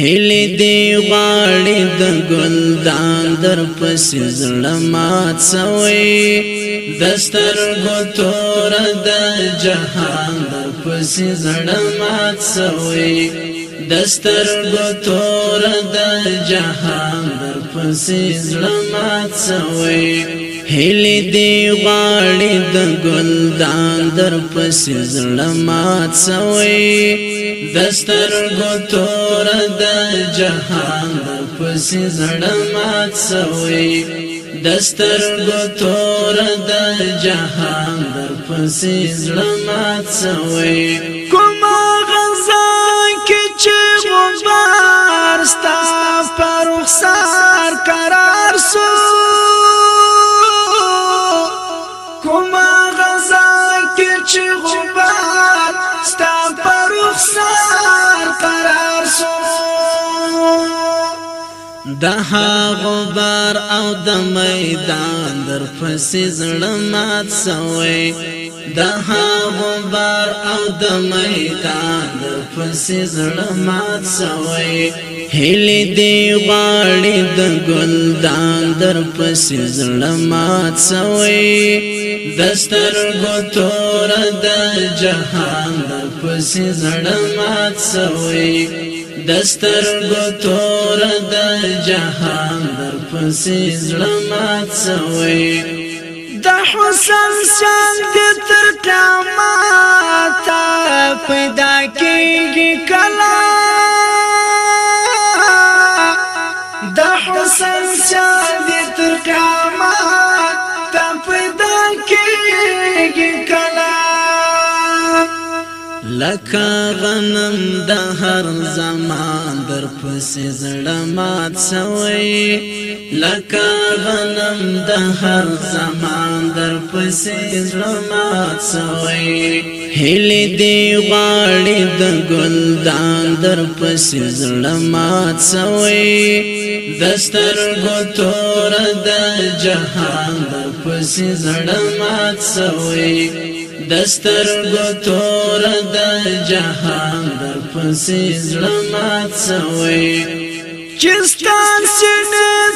هلی دی غاړې د ګلدان در پسې زړه مات سوې دستر ګتور د جهان در پسې زړه مات سوې دستر ګتور د جهان در پسې زړه مات سوې هلی دی غاړې د ګلدان در پسې زړه مات سوې دستر ګتور د جهان پس زړه مات سوي دستر ګتور د جهان پس زړه مات سوي کوم غزا کې چې مبار ستا پر رخسار قرار سو کوم غزا کې چې غبار ستا پر رخسار د هغه بار او د میدان در پسې زړه مات سوې د هغه بار او د میدان در پسې زړه مات سوې هلي دی غاړي د ګلدان در پسې زړه مات سوې دستر ګتور د جهان در پسې زړه مات سوې دستر ګتور د جهان در پسې زړه مات سوي د حسن شان دې تر قیامت پیدا کېږي کلا د حسن شان دې تر قیامت پیدا کېږي کلا لکا غنم د هر زمان در پسې زړه مات سوی لکا غنم د هر زمان در پسې زړه مات سوی هلي دی غاړي د ګلدان در پسې زړه مات سوی دستر ګتور د جهان در پسې زړه مات سوی دستر گتور دا جهان در پسی زلمات سوی چستان سنه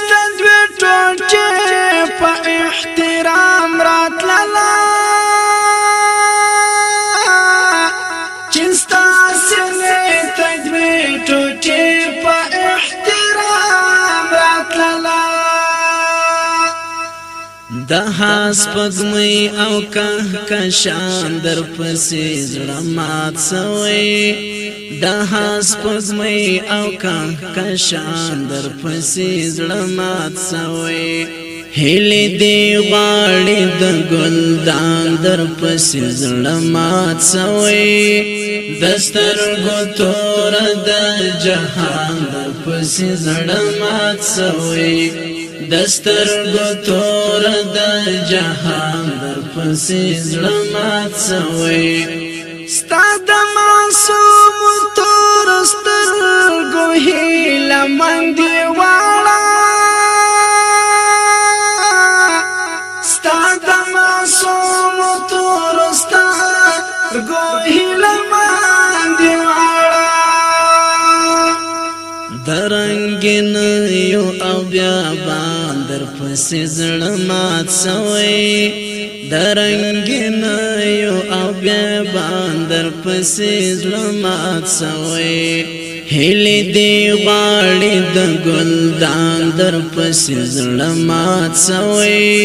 د هاس پغمې او که کشان در پسې زړه مات سوې د هاس پغمې او که کشان در پسې زړه مات سوې هلې دی غاړې د ګلدان در پسې زړه مات سوې دستر ګتور د جهان در پسې زړه مات سوې دستر ګتور د جهان در پسې زړه مات سوي ستا د معصوم تور ستر ګو هیله مند غمګن یو او بیا باندر پس زړه مات سوي درنګن یو او بیا باندر پس زړه مات سوي هلي دی غاړي د ګلدان در پس زړه مات سوي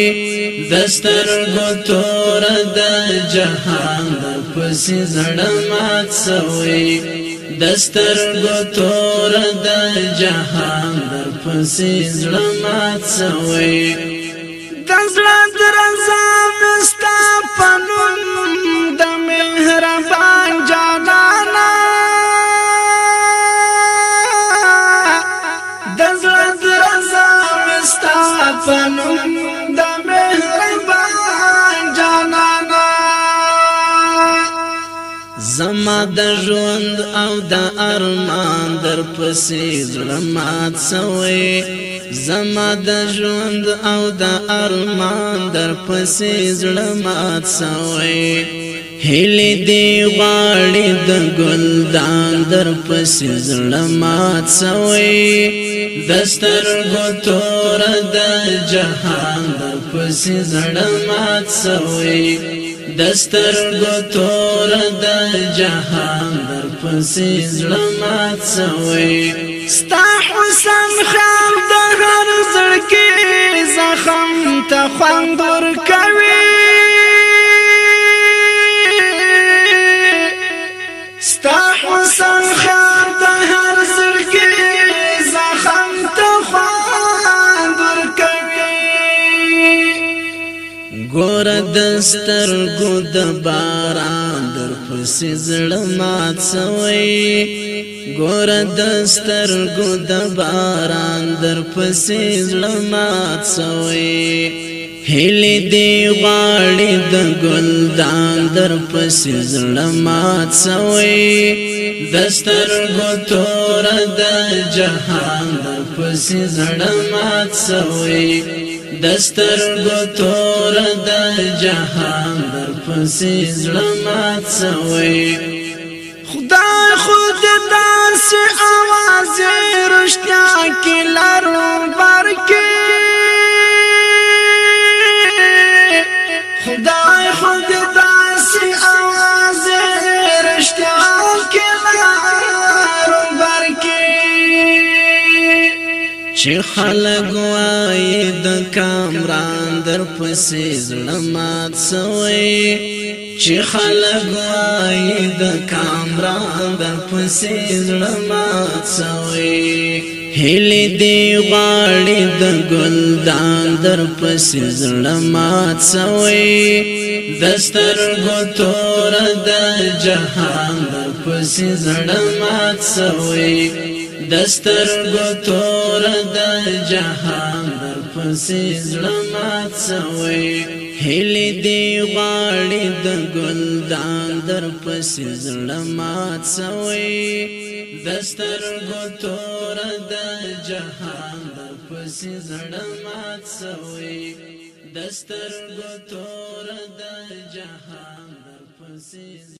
دستر ګتور د جهان در پس زړه مات سوي دستر ګتور د جهان در پسې زړه مات سوې دزړه درځه مستا پنوم زما د ژوند او د ارمان در پسې ظلمات سوي زما د ژوند او د ارمان در پسې ظلمات سوي هلي دی غاړي د ګلدان در پسې ظلمات سوي دستر ګتور د جهان در پسې ظلمات سوي دستر گتور دا جهان در پسی زلمات سوی ستا حسن خیال دا هر زرکی زخم تا خوند ګور دستر ګو د باران در پسې زړه مات سوي ګور دستر ګو د باران در پسې زړه مات سوي هلي دی غاړي د ګلدان در پسې زړه مات سوي دستر ګو تور د جهان در پسې زړه مات سوي دستر ګتور د جهان در پسې زړمات سوي خدا خود داسې आवाज رښت چې خلق وای د کامران در پسې ظلمات سوي چې خلق وای د کامران در پسې ظلمات سوي هلی دی غاړي د ګلدان در پسې ظلمات سوي دستر ګتور د جهان در پسې ظلمات سوي دستر ګتور د جهان در پسې زړمات سوي هلي دی غاړي د ګلدان در پسې زړمات سوي دستر ګتور د جهان در پسې زړمات سوي دستر ګتور د جهان در پسې